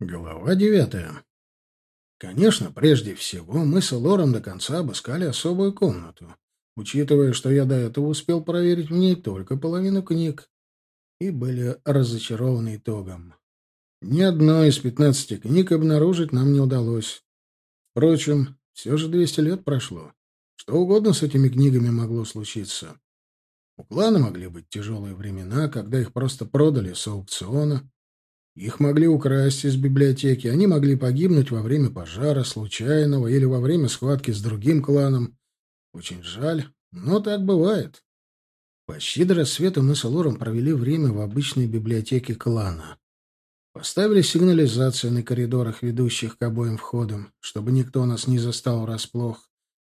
Глава девятая. Конечно, прежде всего, мы с Лором до конца обыскали особую комнату, учитывая, что я до этого успел проверить в ней только половину книг, и были разочарованы итогом. Ни одной из пятнадцати книг обнаружить нам не удалось. Впрочем, все же двести лет прошло. Что угодно с этими книгами могло случиться. У клана могли быть тяжелые времена, когда их просто продали с аукциона, их могли украсть из библиотеки, они могли погибнуть во время пожара, случайного или во время схватки с другим кланом. Очень жаль, но так бывает. Почти до рассвета мы с Лором провели время в обычной библиотеке клана. Поставили сигнализацию на коридорах, ведущих к обоим входам, чтобы никто нас не застал врасплох.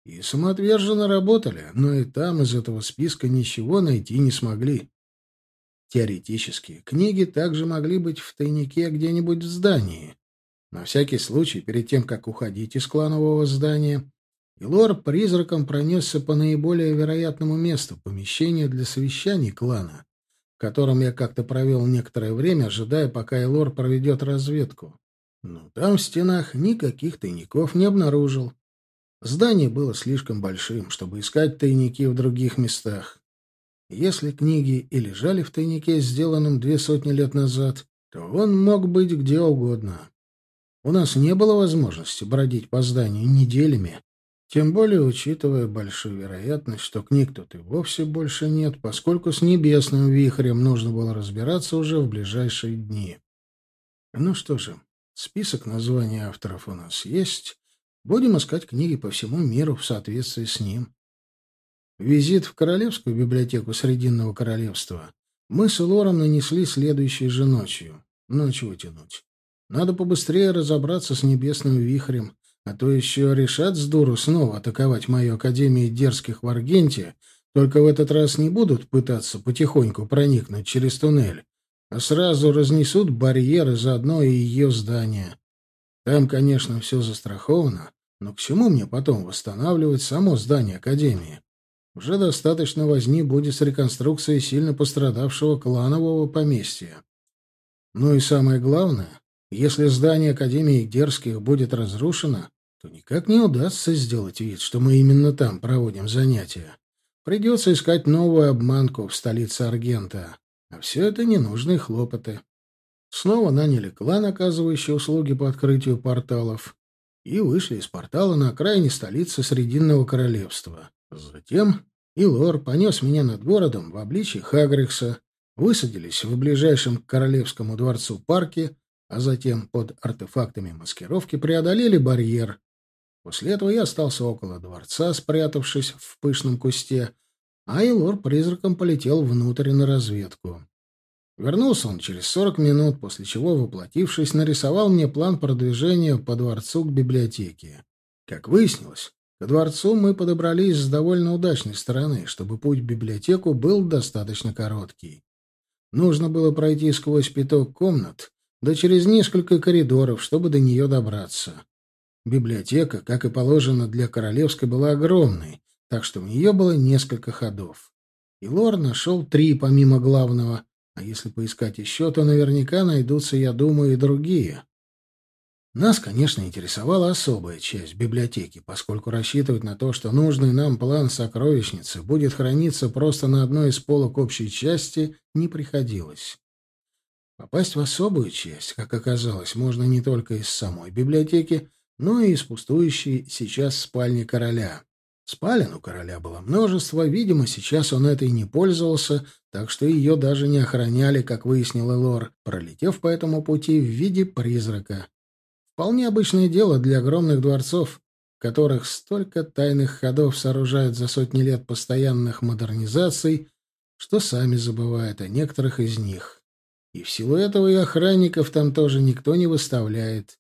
И самоотверженно работали, но и там из этого списка ничего найти не смогли. Теоретически, книги также могли быть в тайнике где-нибудь в здании. На всякий случай, перед тем, как уходить из кланового здания, Илор призраком пронесся по наиболее вероятному месту помещения для совещаний клана, в котором я как-то провел некоторое время, ожидая, пока Илор проведет разведку. Но там в стенах никаких тайников не обнаружил. Здание было слишком большим, чтобы искать тайники в других местах. Если книги и лежали в тайнике, сделанном две сотни лет назад, то он мог быть где угодно. У нас не было возможности бродить по зданию неделями, тем более учитывая большую вероятность, что книг тут и вовсе больше нет, поскольку с небесным вихрем нужно было разбираться уже в ближайшие дни. Ну что же, список названий авторов у нас есть. Будем искать книги по всему миру в соответствии с ним. Визит в Королевскую библиотеку Срединного Королевства мы с Лором нанесли следующей же ночью. Ну, чего тянуть? Надо побыстрее разобраться с небесным вихрем, а то еще решат с дуру снова атаковать мою Академию дерзких в Аргенте, только в этот раз не будут пытаться потихоньку проникнуть через туннель, а сразу разнесут барьеры заодно и ее здание. Там, конечно, все застраховано, но к чему мне потом восстанавливать само здание Академии? Уже достаточно возни будет с реконструкцией сильно пострадавшего кланового поместья. Ну и самое главное, если здание Академии Дерзких будет разрушено, то никак не удастся сделать вид, что мы именно там проводим занятия. Придется искать новую обманку в столице Аргента. А все это ненужные хлопоты. Снова наняли клан, оказывающий услуги по открытию порталов, и вышли из портала на окраине столицы Срединного Королевства. Затем Илор понес меня над городом в обличье Хагрикса, высадились в ближайшем к Королевскому дворцу парке, а затем под артефактами маскировки преодолели барьер. После этого я остался около дворца, спрятавшись в пышном кусте, а Илор призраком полетел внутрь на разведку. Вернулся он через сорок минут, после чего, воплотившись, нарисовал мне план продвижения по дворцу к библиотеке. Как выяснилось, к дворцу мы подобрались с довольно удачной стороны, чтобы путь в библиотеку был достаточно короткий. Нужно было пройти сквозь пяток комнат, да через несколько коридоров, чтобы до нее добраться. Библиотека, как и положено для королевской, была огромной, так что в нее было несколько ходов. И Лор нашел три помимо главного, а если поискать еще, то наверняка найдутся, я думаю, и другие. Нас, конечно, интересовала особая часть библиотеки, поскольку рассчитывать на то, что нужный нам план сокровищницы будет храниться просто на одной из полок общей части, не приходилось. Попасть в особую часть, как оказалось, можно не только из самой библиотеки, но и из пустующей сейчас спальни короля. Спален у короля было множество, видимо, сейчас он этой не пользовался, так что ее даже не охраняли, как выяснил Элор, пролетев по этому пути в виде призрака. Вполне обычное дело для огромных дворцов, в которых столько тайных ходов сооружают за сотни лет постоянных модернизаций, что сами забывают о некоторых из них. И в силу этого и охранников там тоже никто не выставляет.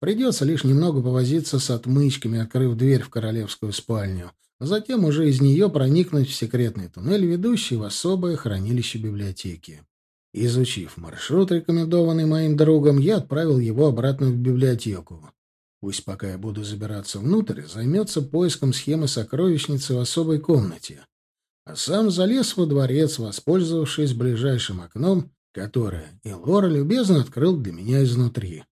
Придется лишь немного повозиться с отмычками, открыв дверь в королевскую спальню, а затем уже из нее проникнуть в секретный туннель, ведущий в особое хранилище библиотеки. Изучив маршрут, рекомендованный моим другом, я отправил его обратно в библиотеку. Пусть пока я буду забираться внутрь, займется поиском схемы сокровищницы в особой комнате. А сам залез во дворец, воспользовавшись ближайшим окном, которое Элора любезно открыл для меня изнутри.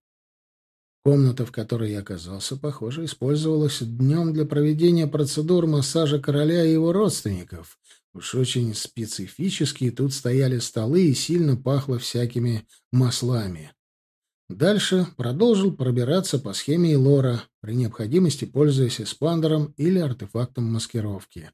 Комната, в которой я оказался, похоже, использовалась днем для проведения процедур массажа короля и его родственников. Уж очень специфические тут стояли столы и сильно пахло всякими маслами. Дальше продолжил пробираться по схеме Илора, при необходимости пользуясь эспандером или артефактом маскировки.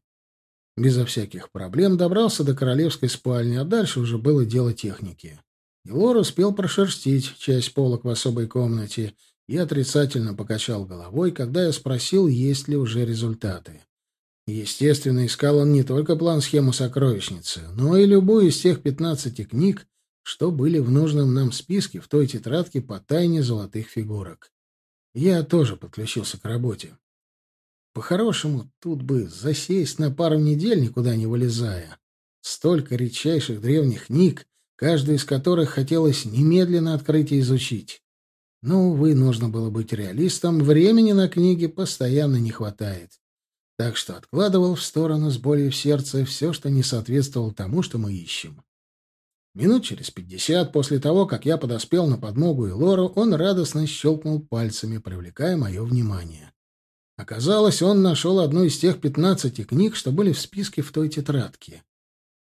Безо всяких проблем добрался до королевской спальни, а дальше уже было дело техники. Илор успел прошерстить часть полок в особой комнате и отрицательно покачал головой, когда я спросил, есть ли уже результаты. Естественно, искал он не только план-схему сокровищницы, но и любую из тех пятнадцати книг, что были в нужном нам списке в той тетрадке по тайне золотых фигурок. Я тоже подключился к работе. По-хорошему, тут бы засесть на пару недель, никуда не вылезая. Столько редчайших древних книг, каждую из которых хотелось немедленно открыть и изучить. Но, увы, нужно было быть реалистом, времени на книги постоянно не хватает. Так что откладывал в сторону с болью в сердце все, что не соответствовало тому, что мы ищем. Минут через пятьдесят после того, как я подоспел на подмогу и Лору, он радостно щелкнул пальцами, привлекая мое внимание. Оказалось, он нашел одну из тех пятнадцати книг, что были в списке в той тетрадке.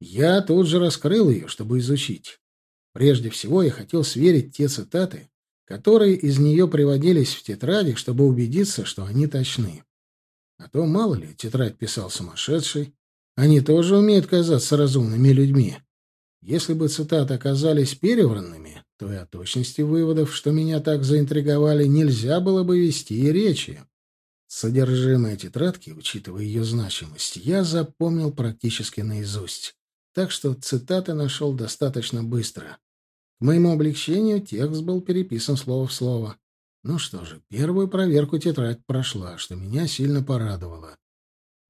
Я тут же раскрыл ее, чтобы изучить. Прежде всего, я хотел сверить те цитаты, которые из нее приводились в тетради, чтобы убедиться, что они точны. А то, мало ли, тетрадь писал сумасшедший. Они тоже умеют казаться разумными людьми. Если бы цитаты оказались перевранными, то и о точности выводов, что меня так заинтриговали, нельзя было бы вести и речи. Содержимое тетрадки, учитывая ее значимость, я запомнил практически наизусть. Так что цитаты нашел достаточно быстро. К моему облегчению текст был переписан слово в слово. Ну что же, первую проверку тетрадь прошла, что меня сильно порадовало.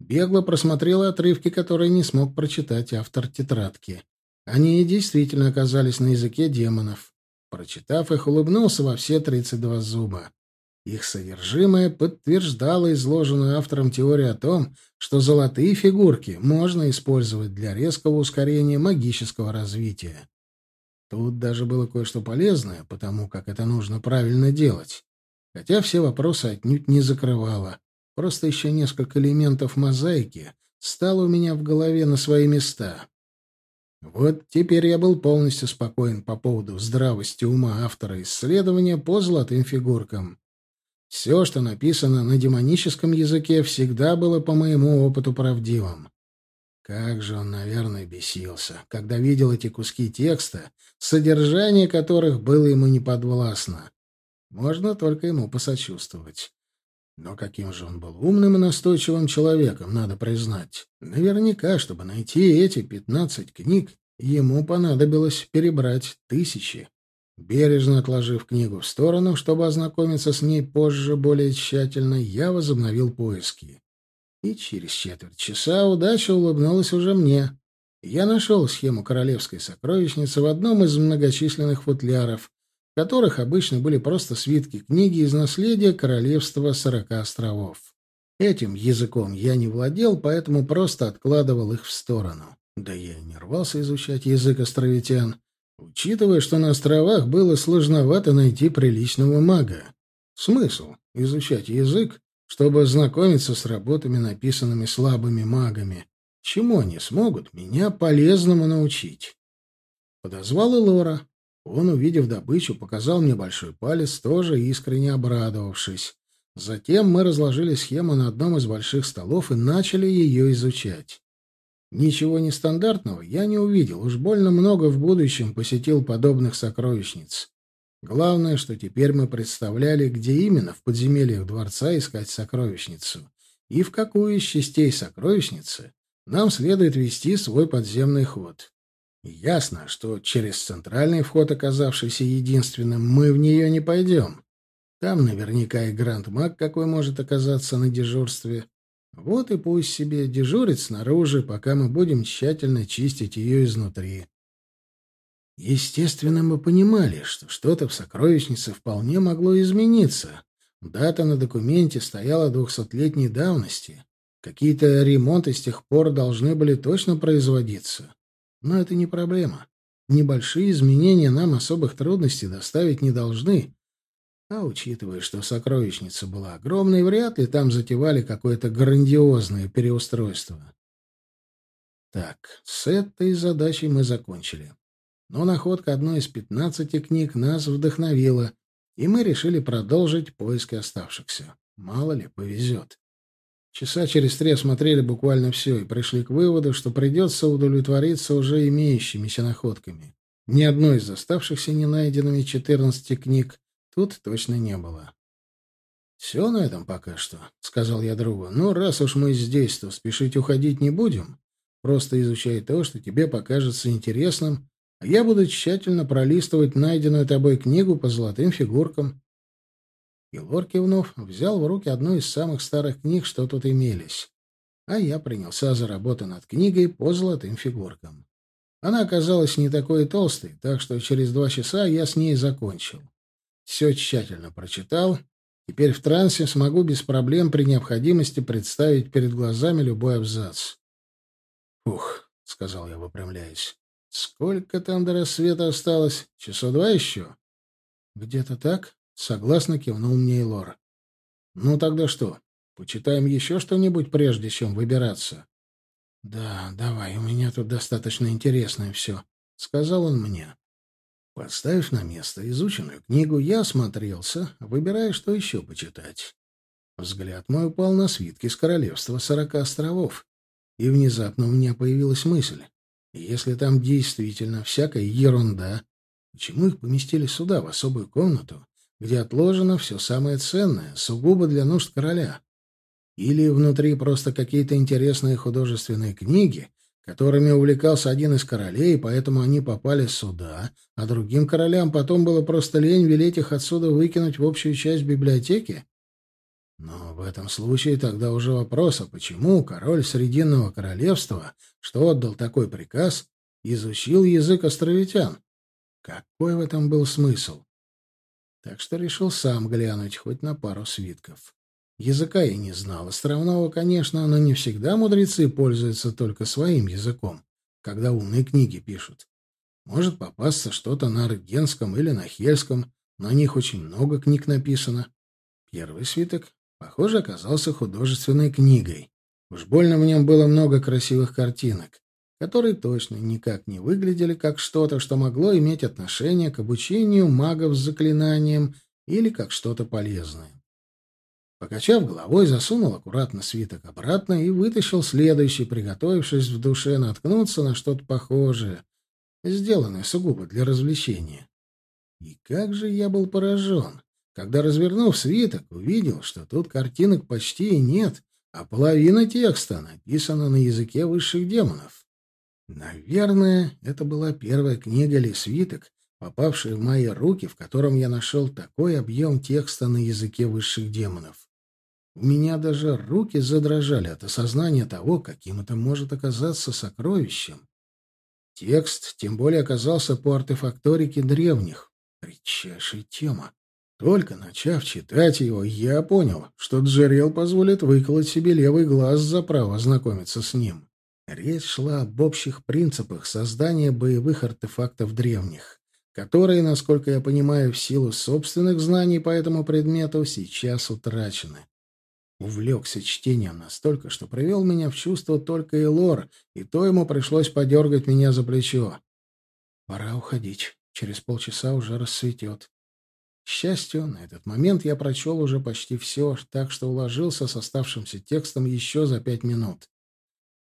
Бегло просмотрела отрывки, которые не смог прочитать автор тетрадки. Они и действительно оказались на языке демонов. Прочитав их, улыбнулся во все тридцать два зуба. Их содержимое подтверждало изложенную автором теорию о том, что золотые фигурки можно использовать для резкого ускорения магического развития. Тут даже было кое-что полезное, потому как это нужно правильно делать. Хотя все вопросы отнюдь не закрывало. Просто еще несколько элементов мозаики стало у меня в голове на свои места. Вот теперь я был полностью спокоен по поводу здравости ума автора исследования по золотым фигуркам. Все, что написано на демоническом языке, всегда было по моему опыту правдивым. Как же он, наверное, бесился, когда видел эти куски текста, содержание которых было ему неподвластно. Можно только ему посочувствовать. Но каким же он был умным и настойчивым человеком, надо признать. Наверняка, чтобы найти эти пятнадцать книг, ему понадобилось перебрать тысячи. Бережно отложив книгу в сторону, чтобы ознакомиться с ней позже более тщательно, я возобновил поиски. И через четверть часа удача улыбнулась уже мне. Я нашел схему королевской сокровищницы в одном из многочисленных футляров, в которых обычно были просто свитки книги из наследия королевства сорока островов. Этим языком я не владел, поэтому просто откладывал их в сторону. Да я и не рвался изучать язык островитян, учитывая, что на островах было сложновато найти приличного мага. Смысл изучать язык, чтобы ознакомиться с работами, написанными слабыми магами. Чему они смогут меня полезному научить? Подозвал и Лора. Он, увидев добычу, показал мне большой палец, тоже искренне обрадовавшись. Затем мы разложили схему на одном из больших столов и начали ее изучать. Ничего нестандартного я не увидел, уж больно много в будущем посетил подобных сокровищниц. Главное, что теперь мы представляли, где именно в подземельях дворца искать сокровищницу и в какую из частей сокровищницы нам следует вести свой подземный ход. ясно, что через центральный вход, оказавшийся единственным, мы в нее не пойдем. Там наверняка и гранд-маг какой может оказаться на дежурстве. Вот и пусть себе дежурит снаружи, пока мы будем тщательно чистить ее изнутри. Естественно, мы понимали, что что-то в сокровищнице вполне могло измениться. Дата на документе стояла двухсотлетней давности. Какие-то ремонты с тех пор должны были точно производиться. Но это не проблема. Небольшие изменения нам особых трудностей доставить не должны. А учитывая, что сокровищница была огромной, вряд ли там затевали какое-то грандиозное переустройство. Так, с этой задачей мы закончили. Но находка одной из пятнадцати книг нас вдохновила, и мы решили продолжить поиски оставшихся. Мало ли, повезет. Часа через три осмотрели буквально все и пришли к выводу, что придется удовлетвориться уже имеющимися находками. Ни одной из оставшихся не найденными четырнадцати книг тут точно не было. «Все на этом пока что», — сказал я другу. «Ну, раз уж мы здесь, то спешить уходить не будем. Просто изучай то, что тебе покажется интересным, я буду тщательно пролистывать найденную тобой книгу по золотым фигуркам». И Лор кивнув, взял в руки одну из самых старых книг, что тут имелись. А я принялся за работу над книгой по золотым фигуркам. Она оказалась не такой толстой, так что через два часа я с ней закончил. Все тщательно прочитал. Теперь в трансе смогу без проблем при необходимости представить перед глазами любой абзац. «Ух», — сказал я, выпрямляясь, — «сколько там до рассвета осталось? Часа два еще?» «Где-то так?» — согласно кивнул мне Лор. «Ну тогда что, почитаем еще что-нибудь, прежде чем выбираться?» «Да, давай, у меня тут достаточно интересное все», — сказал он мне. Поставив на место изученную книгу, я осмотрелся, выбирая, что еще почитать. Взгляд мой упал на свитки с королевства сорока островов, и внезапно у меня появилась мысль. Если там действительно всякая ерунда, почему их поместили сюда, в особую комнату, где отложено все самое ценное, сугубо для нужд короля? Или внутри просто какие-то интересные художественные книги, которыми увлекался один из королей, поэтому они попали сюда, а другим королям потом было просто лень велеть их отсюда выкинуть в общую часть библиотеки? Но в этом случае тогда уже вопрос, а почему король Срединного королевства, что отдал такой приказ, изучил язык островитян? Какой в этом был смысл? Так что решил сам глянуть хоть на пару свитков. Языка я не знал, островного, конечно, но не всегда мудрецы пользуются только своим языком, когда умные книги пишут. Может попасться что-то на аргенском или на хельском, на них очень много книг написано. Первый свиток Похоже, оказался художественной книгой. Уж больно в нем было много красивых картинок, которые точно никак не выглядели как что-то, что могло иметь отношение к обучению магов с заклинанием или как что-то полезное. Покачав головой, засунул аккуратно свиток обратно и вытащил следующий, приготовившись в душе наткнуться на что-то похожее, сделанное сугубо для развлечения. И как же я был поражен! Когда, развернув свиток, увидел, что тут картинок почти и нет, а половина текста написана на языке высших демонов. Наверное, это была первая книга или свиток, попавшая в мои руки, в котором я нашел такой объем текста на языке высших демонов. У меня даже руки задрожали от осознания того, каким это может оказаться сокровищем. Текст тем более оказался по артефакторике древних. Редчайшая тема. Только начав читать его, я понял, что Джерел позволит выколоть себе левый глаз за право ознакомиться с ним. Речь шла об общих принципах создания боевых артефактов древних, которые, насколько я понимаю, в силу собственных знаний по этому предмету сейчас утрачены. Увлекся чтением настолько, что привел меня в чувство только Элор, и то ему пришлось подергать меня за плечо. «Пора уходить. Через полчаса уже рассветет. К счастью, на этот момент я прочел уже почти все, так что уложился с оставшимся текстом еще за пять минут.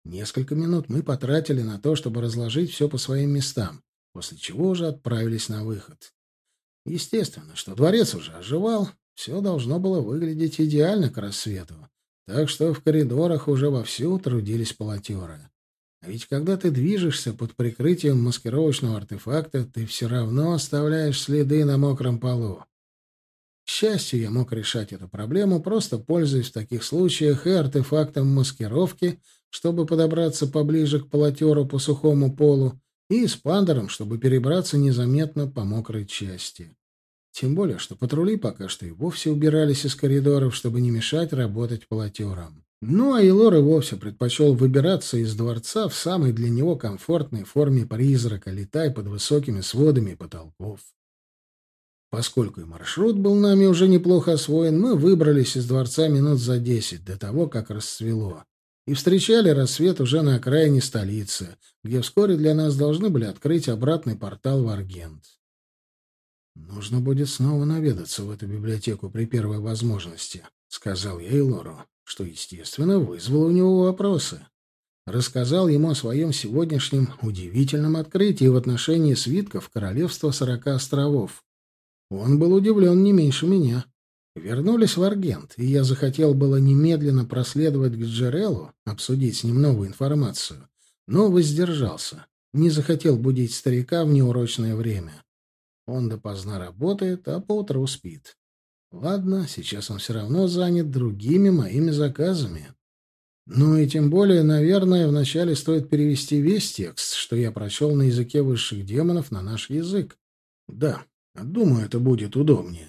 Несколько минут мы потратили на то, чтобы разложить все по своим местам, после чего уже отправились на выход. Естественно, что дворец уже оживал, все должно было выглядеть идеально к рассвету, так что в коридорах уже вовсю трудились полотеры. А ведь когда ты движешься под прикрытием маскировочного артефакта, ты все равно оставляешь следы на мокром полу. К счастью, я мог решать эту проблему, просто пользуясь в таких случаях и артефактом маскировки, чтобы подобраться поближе к полотеру по сухому полу, и эспандером, чтобы перебраться незаметно по мокрой части. Тем более, что патрули пока что и вовсе убирались из коридоров, чтобы не мешать работать полотерам. Ну, а Илор и вовсе предпочел выбираться из дворца в самой для него комфортной форме призрака, летая под высокими сводами потолков. Поскольку и маршрут был нами уже неплохо освоен, мы выбрались из дворца минут за десять до того, как расцвело, и встречали рассвет уже на окраине столицы, где вскоре для нас должны были открыть обратный портал в Аргент. «Нужно будет снова наведаться в эту библиотеку при первой возможности», — сказал я Элору, что, естественно, вызвало у него вопросы. Рассказал ему о своем сегодняшнем удивительном открытии в отношении свитков Королевства Сорока Островов. Он был удивлен не меньше меня. Вернулись в Аргент, и я захотел было немедленно проследовать к Джерелу, обсудить с ним новую информацию, но воздержался, не захотел будить старика в неурочное время. Он допоздна работает, а поутру спит. Ладно, сейчас он все равно занят другими моими заказами. Ну и тем более, наверное, вначале стоит перевести весь текст, что я прочел на языке высших демонов, на наш язык. Да, думаю, это будет удобнее.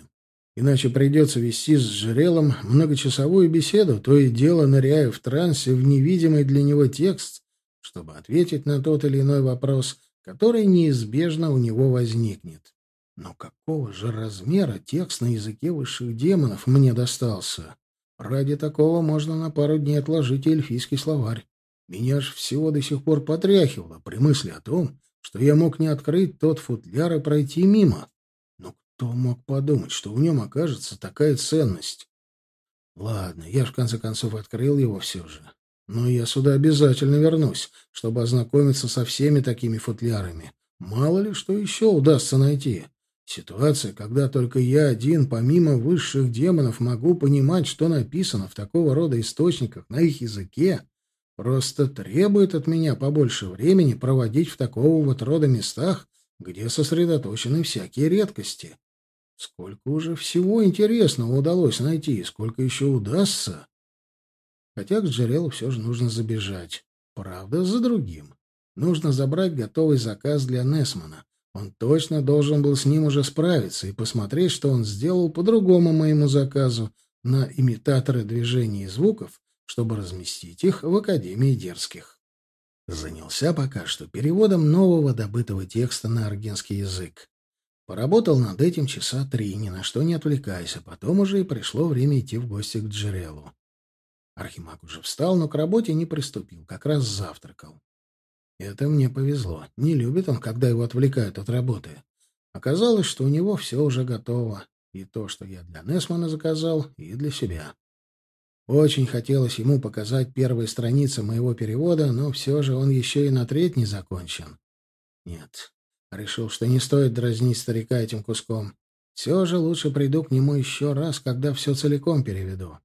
Иначе придется вести с Жрелом многочасовую беседу, то и дело ныряя в трансе в невидимый для него текст, чтобы ответить на тот или иной вопрос, который неизбежно у него возникнет. Но какого же размера текст на языке высших демонов мне достался? Ради такого можно на пару дней отложить эльфийский словарь. Меня ж всего до сих пор потряхивало при мысли о том, что я мог не открыть тот футляр и пройти мимо. Кто мог подумать, что в нем окажется такая ценность? Ладно, я в конце концов открыл его все же. Но я сюда обязательно вернусь, чтобы ознакомиться со всеми такими футлярами. Мало ли что еще удастся найти. Ситуация, когда только я один, помимо высших демонов, могу понимать, что написано в такого рода источниках на их языке, просто требует от меня побольше времени проводить в такого вот рода местах, где сосредоточены всякие редкости. Сколько уже всего интересного удалось найти, и сколько еще удастся. Хотя к Джерелу все же нужно забежать. Правда, за другим. Нужно забрать готовый заказ для Несмана. Он точно должен был с ним уже справиться и посмотреть, что он сделал по другому моему заказу на имитаторы движений и звуков, чтобы разместить их в Академии дерзких. Занялся пока что переводом нового добытого текста на аргенский язык. Поработал над этим часа три, ни на что не отвлекаясь, а потом уже и пришло время идти в гости к Джерелу. Архимаг уже встал, но к работе не приступил, как раз завтракал. Это мне повезло. Не любит он, когда его отвлекают от работы. Оказалось, что у него все уже готово. И то, что я для Несмана заказал, и для себя. Очень хотелось ему показать первые страницы моего перевода, но все же он еще и на треть не закончен. Нет, решил, что не стоит дразнить старика этим куском. Все же лучше приду к нему еще раз, когда все целиком переведу.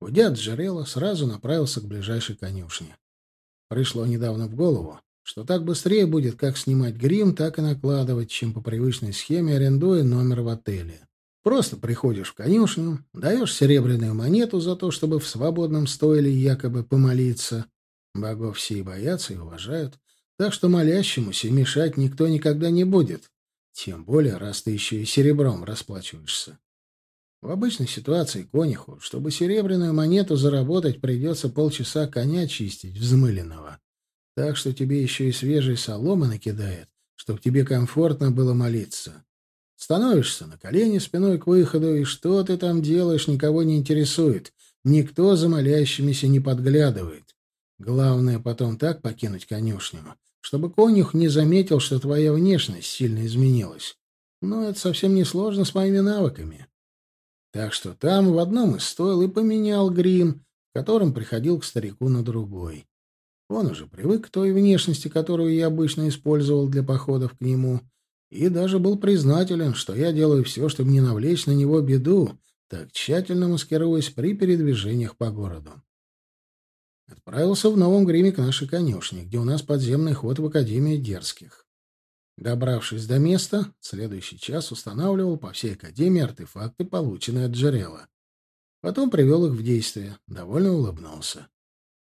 Уйдя от Жерела, сразу направился к ближайшей конюшне. Пришло недавно в голову, что так быстрее будет как снимать грим, так и накладывать, чем по привычной схеме арендуя номер в отеле. Просто приходишь в конюшню, даешь серебряную монету за то, чтобы в свободном стойле якобы помолиться. Богов все и боятся, и уважают, так что молящемуся мешать никто никогда не будет. Тем более, раз ты еще и серебром расплачиваешься. В обычной ситуации конюху, чтобы серебряную монету заработать, придется полчаса коня чистить, взмыленного. Так что тебе еще и свежей соломы накидает, чтобы тебе комфортно было молиться. Становишься на колени спиной к выходу, и что ты там делаешь, никого не интересует. Никто за молящимися не подглядывает. Главное потом так покинуть конюшню, чтобы конюх не заметил, что твоя внешность сильно изменилась. Но это совсем не сложно с моими навыками. Так что там в одном из стоил и поменял грим, которым приходил к старику на другой. Он уже привык к той внешности, которую я обычно использовал для походов к нему, и даже был признателен, что я делаю все, чтобы не навлечь на него беду, так тщательно маскируясь при передвижениях по городу. Отправился в новом гриме к нашей конюшне, где у нас подземный ход в Академию дерзких. Добравшись до места, следующий час устанавливал по всей Академии артефакты, полученные от Джерела. Потом привел их в действие, довольно улыбнулся.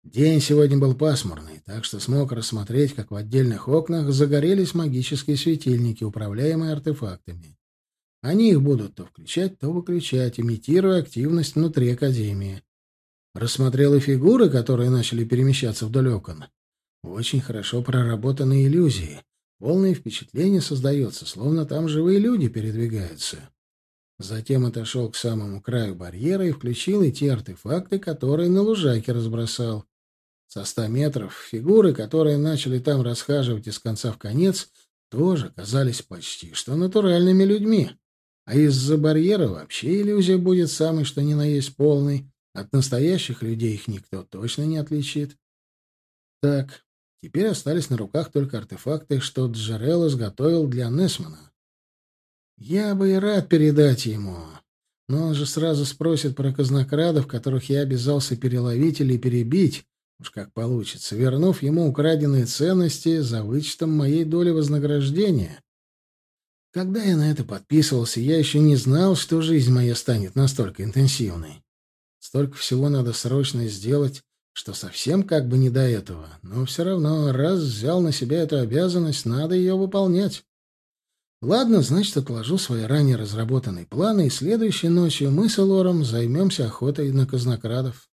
День сегодня был пасмурный, так что смог рассмотреть, как в отдельных окнах загорелись магические светильники, управляемые артефактами. Они их будут то включать, то выключать, имитируя активность внутри Академии. Рассмотрел и фигуры, которые начали перемещаться вдоль окон. Очень хорошо проработанные иллюзии — Полное впечатление создается, словно там живые люди передвигаются. Затем отошел к самому краю барьера и включил и те артефакты, которые на лужайке разбросал. Со ста метров фигуры, которые начали там расхаживать из конца в конец, тоже казались почти что натуральными людьми. А из-за барьера вообще иллюзия будет самой что ни на есть полной. От настоящих людей их никто точно не отличит. Так, теперь остались на руках только артефакты, что Джерел изготовил для Несмана. Я бы и рад передать ему, но он же сразу спросит про казнокрадов, которых я обязался переловить или перебить, уж как получится, вернув ему украденные ценности за вычетом моей доли вознаграждения. Когда я на это подписывался, я еще не знал, что жизнь моя станет настолько интенсивной. Столько всего надо срочно сделать, что совсем как бы не до этого. Но все равно, раз взял на себя эту обязанность, надо ее выполнять. Ладно, значит, отложу свои ранее разработанные планы, и следующей ночью мы с Элором займемся охотой на казнокрадов.